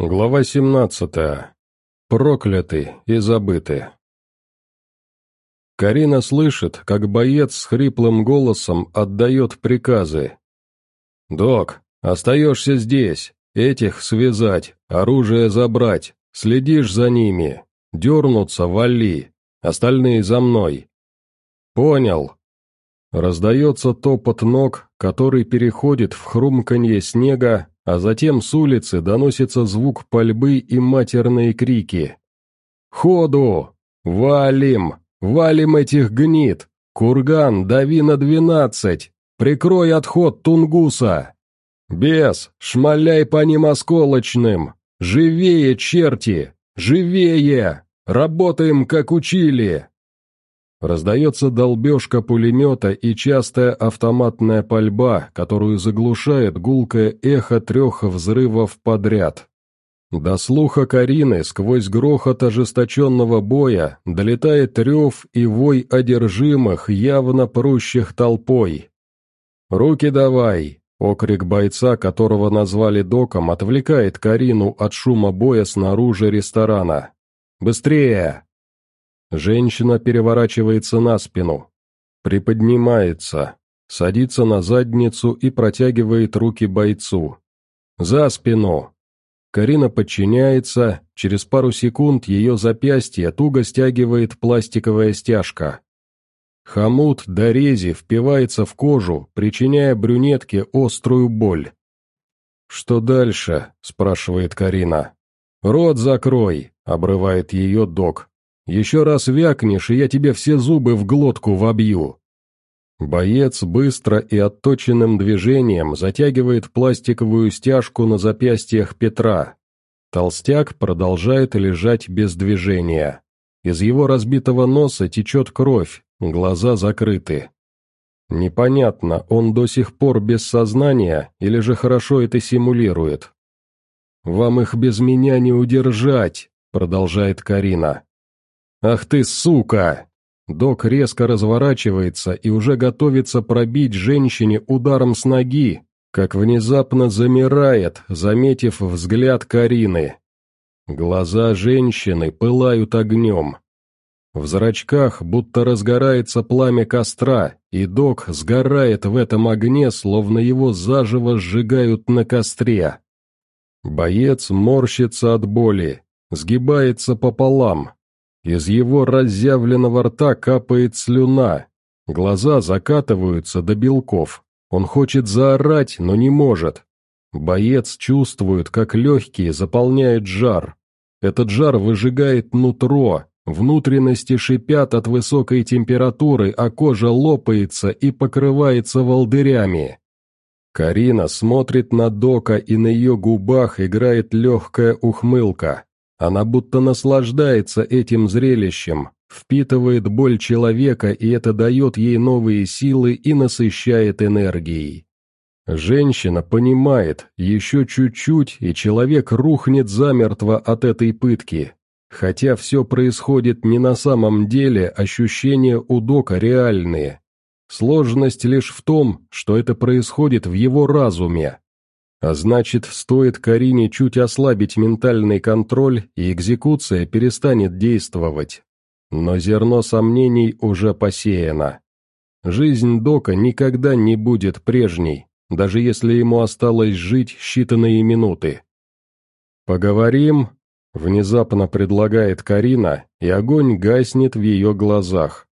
Глава 17. Прокляты и забыты. Карина слышит, как боец с хриплым голосом отдает приказы. «Док, остаешься здесь, этих связать, оружие забрать, следишь за ними, дернуться вали, остальные за мной». «Понял». Раздается топот ног, который переходит в хрумканье снега, а затем с улицы доносится звук пальбы и матерные крики. «Ходу! Валим! Валим этих гнид! Курган, дави на двенадцать! Прикрой отход Тунгуса! Бес, шмаляй по ним осколочным! Живее, черти! Живее! Работаем, как учили!» Раздается долбежка пулемета и частая автоматная пальба, которую заглушает гулкое эхо трех взрывов подряд. До слуха Карины сквозь грохот ожесточенного боя долетает рев и вой одержимых, явно прущих толпой. «Руки давай!» — окрик бойца, которого назвали доком, отвлекает Карину от шума боя снаружи ресторана. «Быстрее!» Женщина переворачивается на спину, приподнимается, садится на задницу и протягивает руки бойцу. «За спину!» Карина подчиняется, через пару секунд ее запястье туго стягивает пластиковая стяжка. Хомут до рези впивается в кожу, причиняя брюнетке острую боль. «Что дальше?» – спрашивает Карина. «Рот закрой!» – обрывает ее док, еще раз вякнешь, и я тебе все зубы в глотку вобью». Боец быстро и отточенным движением затягивает пластиковую стяжку на запястьях Петра. Толстяк продолжает лежать без движения. Из его разбитого носа течет кровь, глаза закрыты. Непонятно, он до сих пор без сознания или же хорошо это симулирует. «Вам их без меня не удержать», — продолжает Карина. «Ах ты, сука!» Док резко разворачивается и уже готовится пробить женщине ударом с ноги, как внезапно замирает, заметив взгляд Карины. Глаза женщины пылают огнем. В зрачках будто разгорается пламя костра, и док сгорает в этом огне, словно его заживо сжигают на костре. Боец морщится от боли, сгибается пополам, из его разъявленного рта капает слюна. Глаза закатываются до белков. Он хочет заорать, но не может. Боец чувствует, как легкие заполняют жар. Этот жар выжигает нутро, внутренности шипят от высокой температуры, а кожа лопается и покрывается волдырями. Карина смотрит на Дока, и на ее губах играет легкая ухмылка. Она будто наслаждается этим зрелищем, впитывает боль человека, и это дает ей новые силы и насыщает энергией. Женщина понимает, еще чуть-чуть, и человек рухнет замертво от этой пытки. Хотя все происходит не на самом деле, ощущения у Дока реальные. Сложность лишь в том, что это происходит в его разуме, а значит, стоит Карине чуть ослабить ментальный контроль, и экзекуция перестанет действовать. Но зерно сомнений уже посеяно. Жизнь Дока никогда не будет прежней, даже если ему осталось жить считанные минуты. «Поговорим?» — внезапно предлагает Карина, и огонь гаснет в ее глазах.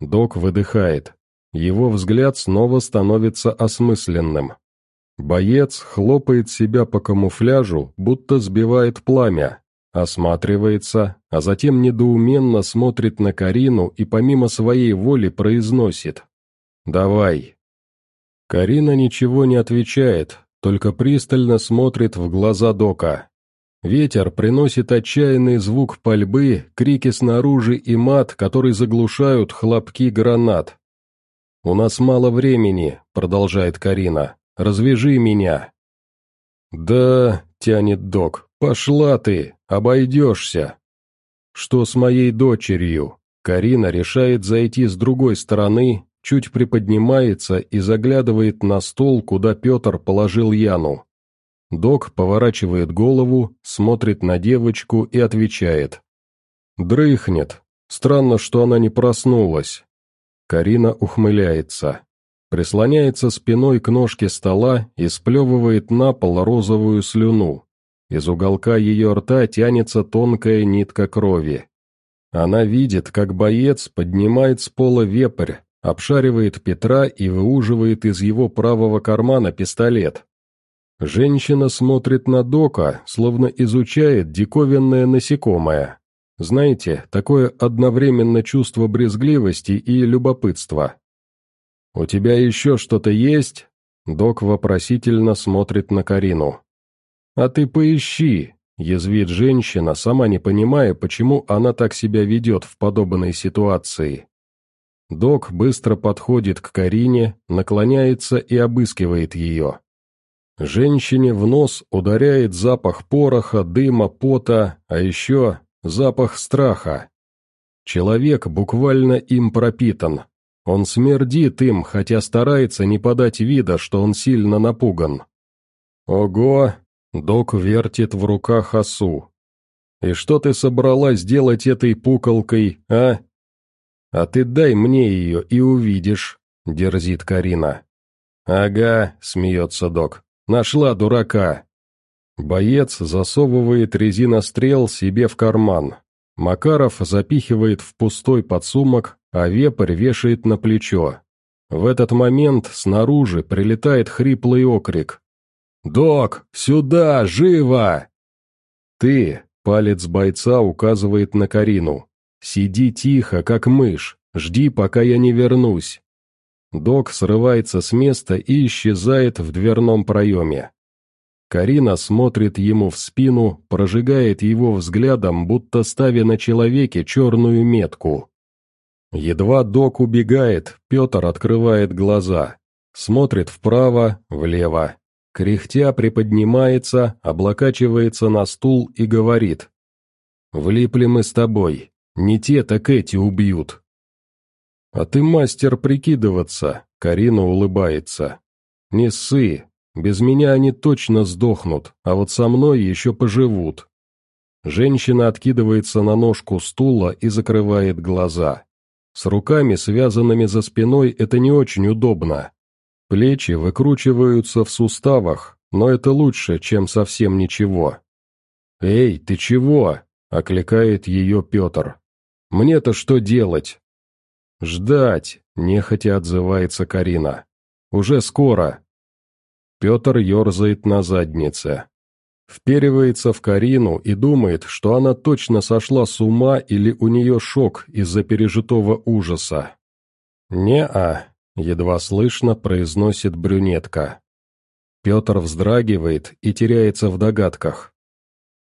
Док выдыхает. Его взгляд снова становится осмысленным. Боец хлопает себя по камуфляжу, будто сбивает пламя, осматривается, а затем недоуменно смотрит на Карину и помимо своей воли произносит «Давай». Карина ничего не отвечает, только пристально смотрит в глаза Дока. Ветер приносит отчаянный звук пальбы, крики снаружи и мат, который заглушают хлопки гранат. «У нас мало времени», — продолжает Карина. Развяжи меня!» «Да», — тянет док, — «пошла ты, обойдешься». «Что с моей дочерью?» Карина решает зайти с другой стороны, чуть приподнимается и заглядывает на стол, куда Петр положил Яну. Док поворачивает голову, смотрит на девочку и отвечает. «Дрыхнет. Странно, что она не проснулась». Карина ухмыляется. Прислоняется спиной к ножке стола и сплевывает на пол розовую слюну. Из уголка ее рта тянется тонкая нитка крови. Она видит, как боец поднимает с пола вепрь, обшаривает Петра и выуживает из его правого кармана пистолет. Женщина смотрит на Дока, словно изучает диковинное насекомое. Знаете, такое одновременно чувство брезгливости и любопытства. «У тебя еще что-то есть?» Док вопросительно смотрит на Карину. «А ты поищи», — язвит женщина, сама не понимая, почему она так себя ведет в подобной ситуации. Док быстро подходит к Карине, наклоняется и обыскивает ее. Женщине в нос ударяет запах пороха, дыма, пота, а еще запах страха. Человек буквально им пропитан. Он смердит им, хотя старается не подать вида, что он сильно напуган. «Ого!» — док вертит в руках осу. «И что ты собралась делать этой пуколкой, а?» «А ты дай мне ее и увидишь», — дерзит Карина. «Ага», — смеется док, Нашла дурака!» Боец засовывает резинострел себе в карман. Макаров запихивает в пустой подсумок, а вепрь вешает на плечо. В этот момент снаружи прилетает хриплый окрик. «Док, сюда, живо!» «Ты», — палец бойца указывает на Карину, — «сиди тихо, как мышь, жди, пока я не вернусь. Док срывается с места и исчезает в дверном проеме. Карина смотрит ему в спину, прожигает его взглядом, будто ставя на человеке черную метку. Едва док убегает, Петр открывает глаза, смотрит вправо, влево. Кряхтя приподнимается, облокачивается на стул и говорит. «Влипли мы с тобой, не те, так эти убьют». «А ты мастер прикидываться», — Карина улыбается. «Не ссы, без меня они точно сдохнут, а вот со мной еще поживут». Женщина откидывается на ножку стула и закрывает глаза. С руками, связанными за спиной, это не очень удобно. Плечи выкручиваются в суставах, но это лучше, чем совсем ничего. «Эй, ты чего?» — окликает ее Петр. «Мне-то что делать? «Ждать!» — нехотя отзывается Карина. «Уже скоро!» Петр ерзает на заднице. Вперивается в Карину и думает, что она точно сошла с ума или у нее шок из-за пережитого ужаса. «Не-а», — едва слышно произносит брюнетка. Петр вздрагивает и теряется в догадках.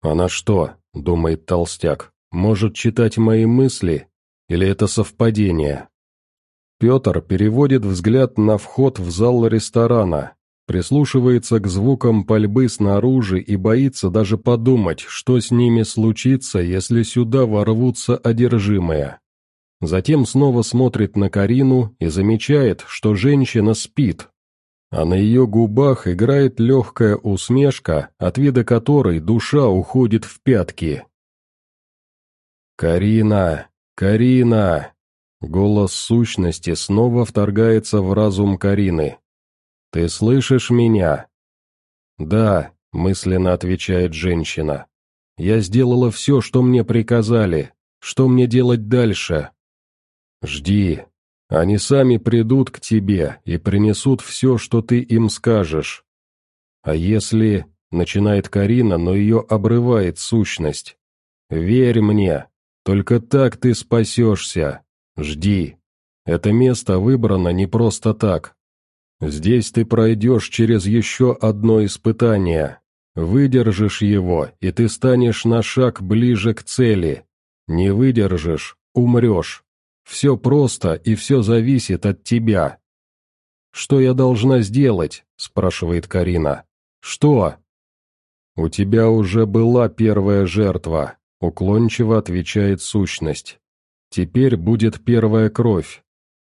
«Она что?» — думает толстяк. «Может читать мои мысли? Или это совпадение?» Петр переводит взгляд на вход в зал ресторана, прислушивается к звукам пальбы снаружи и боится даже подумать, что с ними случится, если сюда ворвутся одержимые. Затем снова смотрит на Карину и замечает, что женщина спит, а на ее губах играет легкая усмешка, от вида которой душа уходит в пятки. «Карина! Карина!» Голос сущности снова вторгается в разум Карины. «Ты слышишь меня?» «Да», — мысленно отвечает женщина. «Я сделала все, что мне приказали. Что мне делать дальше?» «Жди. Они сами придут к тебе и принесут все, что ты им скажешь. А если...» — начинает Карина, но ее обрывает сущность. «Верь мне, только так ты спасешься. Жди. Это место выбрано не просто так. Здесь ты пройдешь через еще одно испытание. Выдержишь его, и ты станешь на шаг ближе к цели. Не выдержишь – умрешь. Все просто, и все зависит от тебя. «Что я должна сделать?» – спрашивает Карина. «Что?» «У тебя уже была первая жертва», – уклончиво отвечает сущность. Теперь будет первая кровь.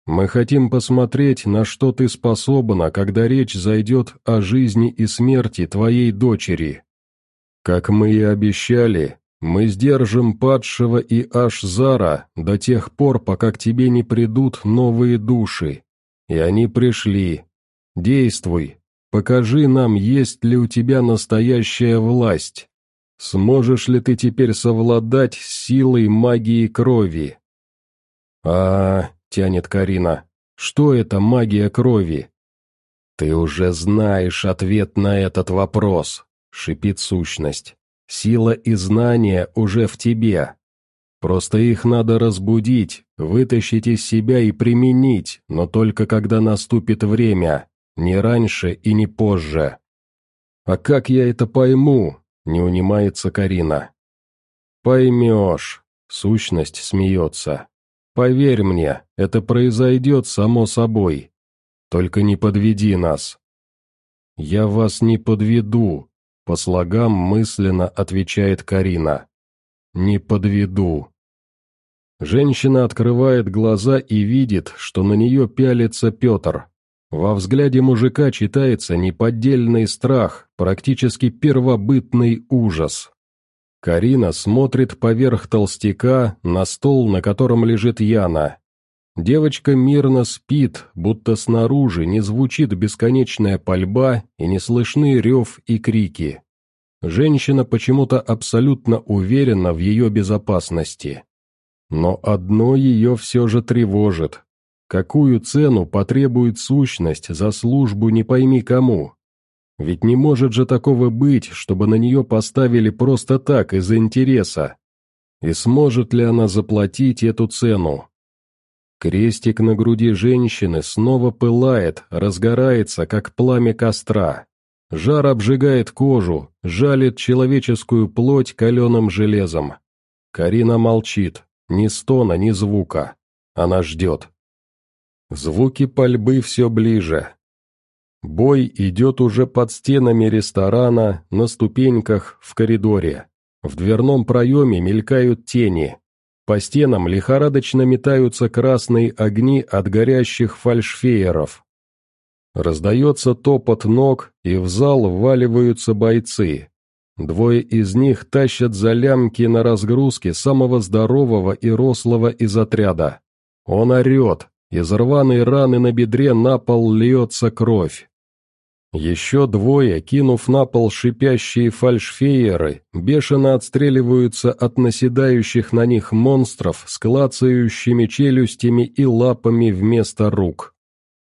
Мы хотим посмотреть, на что ты способна, когда речь зайдет о жизни и смерти твоей дочери. Как мы и обещали, мы сдержим падшего и Ашзара до тех пор, пока к тебе не придут новые души. И они пришли. Действуй. Покажи нам, есть ли у тебя настоящая власть. Сможешь ли ты теперь совладать силой магии крови? а, тянет Карина. «Что это магия крови?» «Ты уже знаешь ответ на этот вопрос», — шипит сущность. «Сила и знания уже в тебе. Просто их надо разбудить, вытащить из себя и применить, но только когда наступит время, не раньше и не позже». «А как я это пойму?» — не унимается Карина. «Поймешь», — сущность смеется. Поверь мне, это произойдет само собой. Только не подведи нас». «Я вас не подведу», — по слогам мысленно отвечает Карина. «Не подведу». Женщина открывает глаза и видит, что на нее пялится Петр. Во взгляде мужика читается неподдельный страх, практически первобытный ужас. Карина смотрит поверх толстяка на стол, на котором лежит Яна. Девочка мирно спит, будто снаружи не звучит бесконечная пальба и не слышны рев и крики. Женщина почему-то абсолютно уверена в ее безопасности. Но одно ее все же тревожит. Какую цену потребует сущность за службу не пойми кому? Ведь не может же такого быть, чтобы на нее поставили просто так, из-за интереса. И сможет ли она заплатить эту цену? Крестик на груди женщины снова пылает, разгорается, как пламя костра. Жар обжигает кожу, жалит человеческую плоть каленым железом. Карина молчит, ни стона, ни звука. Она ждет. Звуки пальбы все ближе, Бой идет уже под стенами ресторана, на ступеньках, в коридоре. В дверном проеме мелькают тени. По стенам лихорадочно метаются красные огни от горящих фальшфееров. Раздается топот ног, и в зал вваливаются бойцы. Двое из них тащат за лямки на разгрузке самого здорового и рослого из отряда. Он орет, из рваной раны на бедре на пол льется кровь. Еще двое, кинув на пол шипящие фальшфееры, бешено отстреливаются от наседающих на них монстров с клацающими челюстями и лапами вместо рук.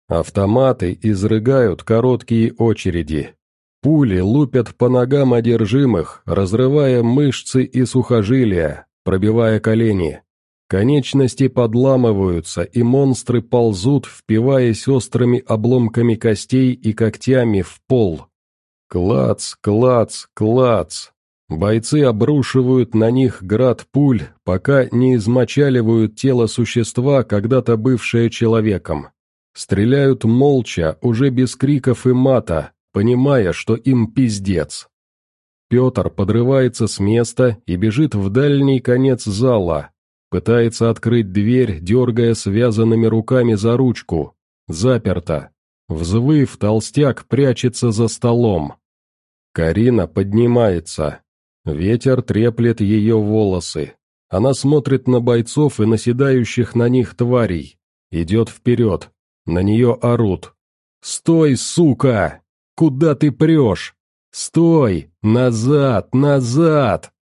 Автоматы изрыгают короткие очереди. Пули лупят по ногам одержимых, разрывая мышцы и сухожилия, пробивая колени. Конечности подламываются, и монстры ползут, впиваясь острыми обломками костей и когтями в пол. Клац, клац, клац. Бойцы обрушивают на них град пуль, пока не измочаливают тело существа, когда-то бывшее человеком. Стреляют молча, уже без криков и мата, понимая, что им пиздец. Петр подрывается с места и бежит в дальний конец зала, Пытается открыть дверь, дергая связанными руками за ручку. Заперто. Взвыв, толстяк прячется за столом. Карина поднимается. Ветер треплет ее волосы. Она смотрит на бойцов и наседающих на них тварей. Идет вперед. На нее орут. «Стой, сука! Куда ты прешь? Стой! Назад! Назад!»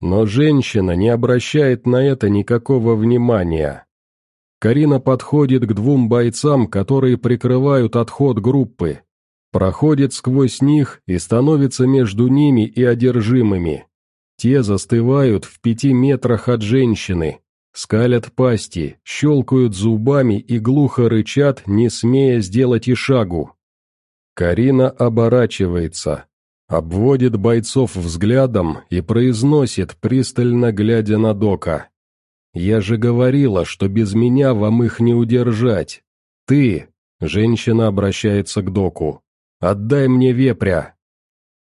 Но женщина не обращает на это никакого внимания. Карина подходит к двум бойцам, которые прикрывают отход группы, проходит сквозь них и становится между ними и одержимыми. Те застывают в пяти метрах от женщины, скалят пасти, щелкают зубами и глухо рычат, не смея сделать и шагу. Карина оборачивается, обводит бойцов взглядом и произносит, пристально глядя на Дока. «Я же говорила, что без меня вам их не удержать. Ты...» — женщина обращается к Доку. «Отдай мне вепря!»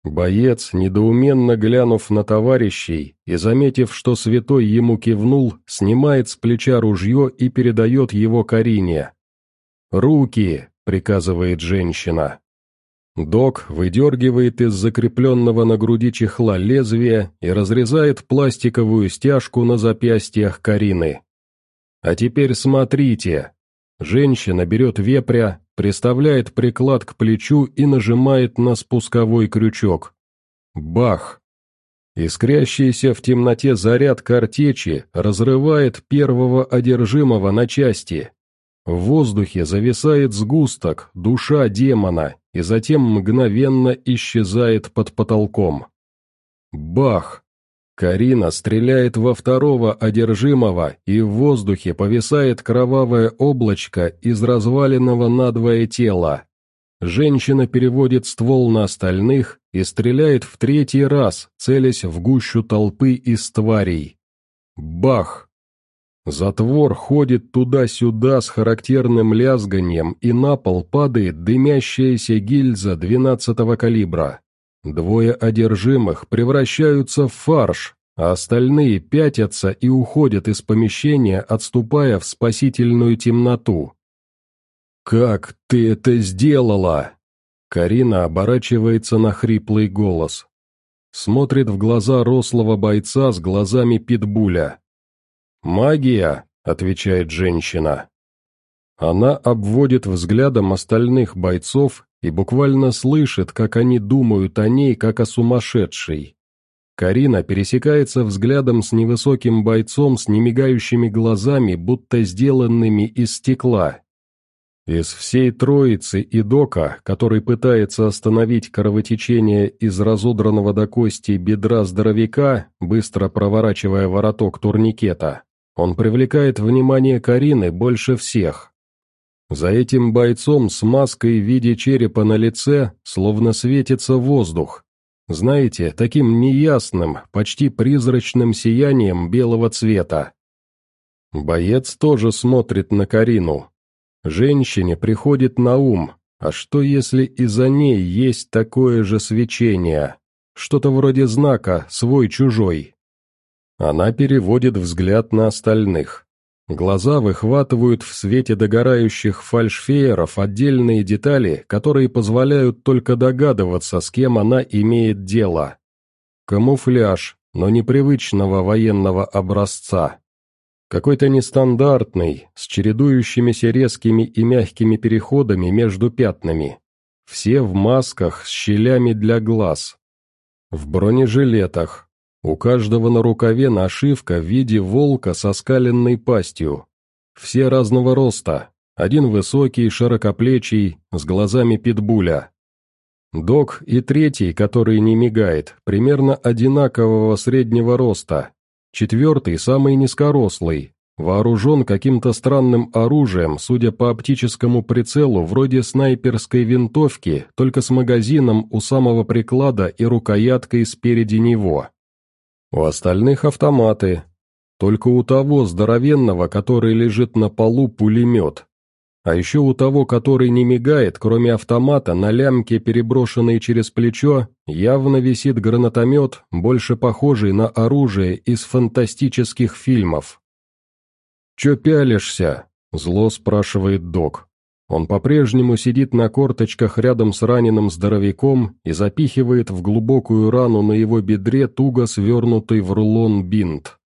Боец, недоуменно глянув на товарищей и заметив, что святой ему кивнул, снимает с плеча ружье и передает его Карине. «Руки!» — приказывает женщина. Док выдергивает из закрепленного на груди чехла лезвие и разрезает пластиковую стяжку на запястьях Карины. «А теперь смотрите!» Женщина берет вепря, приставляет приклад к плечу и нажимает на спусковой крючок. Бах! Искрящийся в темноте заряд картечи разрывает первого одержимого на части. В воздухе зависает сгусток, душа демона, и затем мгновенно исчезает под потолком. Бах! Карина стреляет во второго одержимого, и в воздухе повисает кровавое облачко из разваленного надвое тела. Женщина переводит ствол на остальных и стреляет в третий раз, целясь в гущу толпы из тварей. Бах! Затвор ходит туда-сюда с характерным лязганием, и на пол падает дымящаяся гильза двенадцатого калибра. Двое одержимых превращаются в фарш, а остальные пятятся и уходят из помещения, отступая в спасительную темноту. «Как ты это сделала?» Карина оборачивается на хриплый голос. Смотрит в глаза рослого бойца с глазами питбуля. «Магия», — отвечает женщина. Она обводит взглядом остальных бойцов и буквально слышит, как они думают о ней, как о сумасшедшей. Карина пересекается взглядом с невысоким бойцом с немигающими глазами, будто сделанными из стекла. Из всей троицы и Дока, который пытается остановить кровотечение из разодранного до кости бедра здоровяка, быстро проворачивая вороток турникета, он привлекает внимание Карины больше всех. За этим бойцом с маской в виде черепа на лице словно светится воздух. Знаете, таким неясным, почти призрачным сиянием белого цвета. Боец тоже смотрит на Карину. Женщине приходит на ум, а что если и за ней есть такое же свечение? Что-то вроде знака «свой-чужой». Она переводит взгляд на остальных. Глаза выхватывают в свете догорающих фальшфееров отдельные детали, которые позволяют только догадываться, с кем она имеет дело. Камуфляж, но непривычного военного образца. Какой-то нестандартный, с чередующимися резкими и мягкими переходами между пятнами. Все в масках с щелями для глаз. В бронежилетах, у каждого на рукаве нашивка в виде волка со скаленной пастью. Все разного роста, один высокий, широкоплечий, с глазами питбуля. Док и третий, который не мигает, примерно одинакового среднего роста. Четвертый, самый низкорослый, вооружен каким-то странным оружием, судя по оптическому прицелу, вроде снайперской винтовки, только с магазином у самого приклада и рукояткой спереди него. У остальных автоматы. Только у того здоровенного, который лежит на полу, пулемет. А еще у того, который не мигает, кроме автомата, на лямке, переброшенной через плечо, явно висит гранатомет, больше похожий на оружие из фантастических фильмов. «Че пялишься?» — зло спрашивает док. Он по-прежнему сидит на корточках рядом с раненым здоровяком и запихивает в глубокую рану на его бедре туго свернутый в рулон бинт.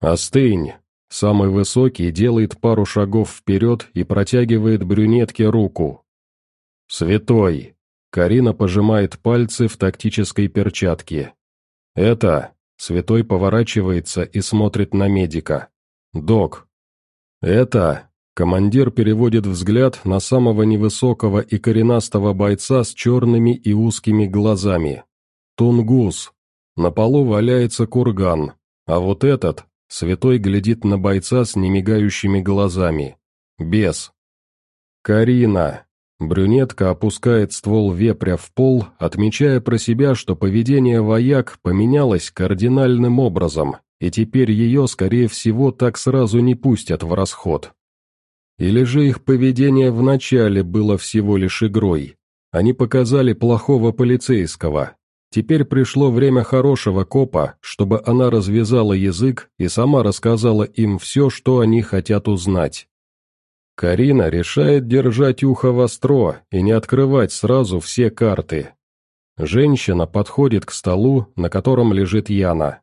«Остынь!» Самый высокий делает пару шагов вперед и протягивает брюнетке руку. «Святой!» Карина пожимает пальцы в тактической перчатке. «Это...» Святой поворачивается и смотрит на медика. «Док». «Это...» Командир переводит взгляд на самого невысокого и коренастого бойца с черными и узкими глазами. Тунгус. На полу валяется курган, а вот этот, святой глядит на бойца с немигающими глазами. Бес. Карина. Брюнетка опускает ствол вепря в пол, отмечая про себя, что поведение вояк поменялось кардинальным образом, и теперь ее, скорее всего, так сразу не пустят в расход. Или же их поведение вначале было всего лишь игрой? Они показали плохого полицейского. Теперь пришло время хорошего копа, чтобы она развязала язык и сама рассказала им все, что они хотят узнать. Карина решает держать ухо востро и не открывать сразу все карты. Женщина подходит к столу, на котором лежит Яна.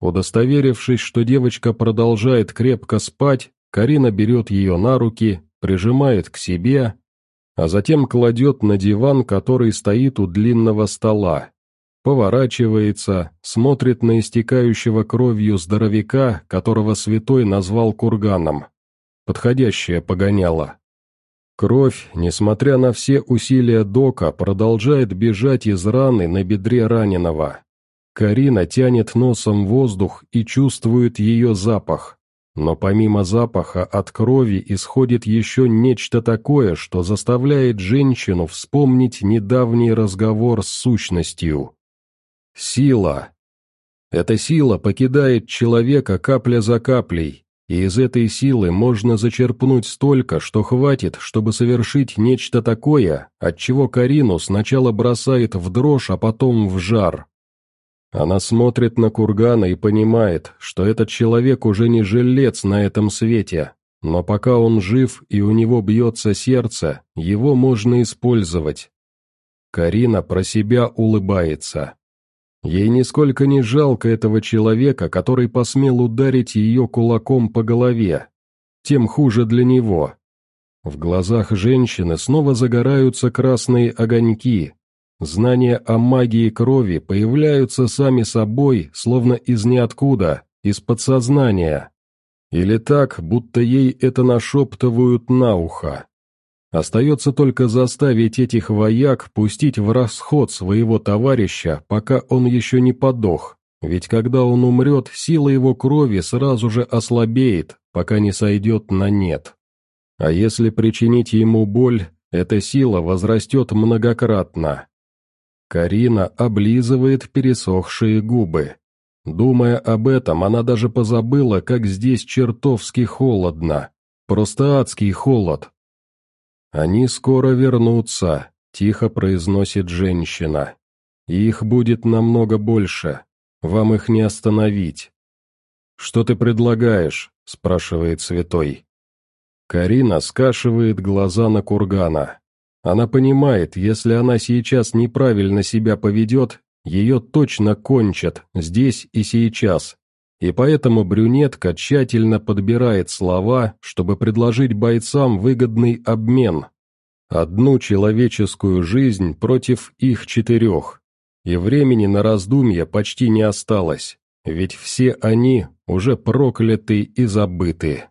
Удостоверившись, что девочка продолжает крепко спать, Карина берет ее на руки, прижимает к себе, а затем кладет на диван, который стоит у длинного стола. Поворачивается, смотрит на истекающего кровью здоровяка, которого святой назвал курганом. Подходящее погоняло. Кровь, несмотря на все усилия Дока, продолжает бежать из раны на бедре раненого. Карина тянет носом воздух и чувствует ее запах. Но помимо запаха от крови исходит еще нечто такое, что заставляет женщину вспомнить недавний разговор с сущностью. Сила. Эта сила покидает человека капля за каплей, и из этой силы можно зачерпнуть столько, что хватит, чтобы совершить нечто такое, от чего Карину сначала бросает в дрожь, а потом в жар. Она смотрит на Кургана и понимает, что этот человек уже не жилец на этом свете, но пока он жив и у него бьется сердце, его можно использовать. Карина про себя улыбается. Ей нисколько не жалко этого человека, который посмел ударить ее кулаком по голове. Тем хуже для него. В глазах женщины снова загораются красные огоньки. Знания о магии крови появляются сами собой, словно из ниоткуда, из подсознания. Или так, будто ей это нашептывают на ухо. Остается только заставить этих вояк пустить в расход своего товарища, пока он еще не подох, ведь когда он умрет, сила его крови сразу же ослабеет, пока не сойдет на нет. А если причинить ему боль, эта сила возрастет многократно. Карина облизывает пересохшие губы. Думая об этом, она даже позабыла, как здесь чертовски холодно. Просто адский холод, «Они скоро вернутся», — тихо произносит женщина. «Их будет намного больше. Вам их не остановить». «Что ты предлагаешь?» — спрашивает святой. Карина скашивает глаза на кургана. Она понимает, если она сейчас неправильно себя поведет, ее точно кончат, здесь и сейчас. И поэтому брюнетка тщательно подбирает слова, чтобы предложить бойцам выгодный обмен. Одну человеческую жизнь против их четырех. И времени на раздумья почти не осталось, ведь все они уже прокляты и забыты.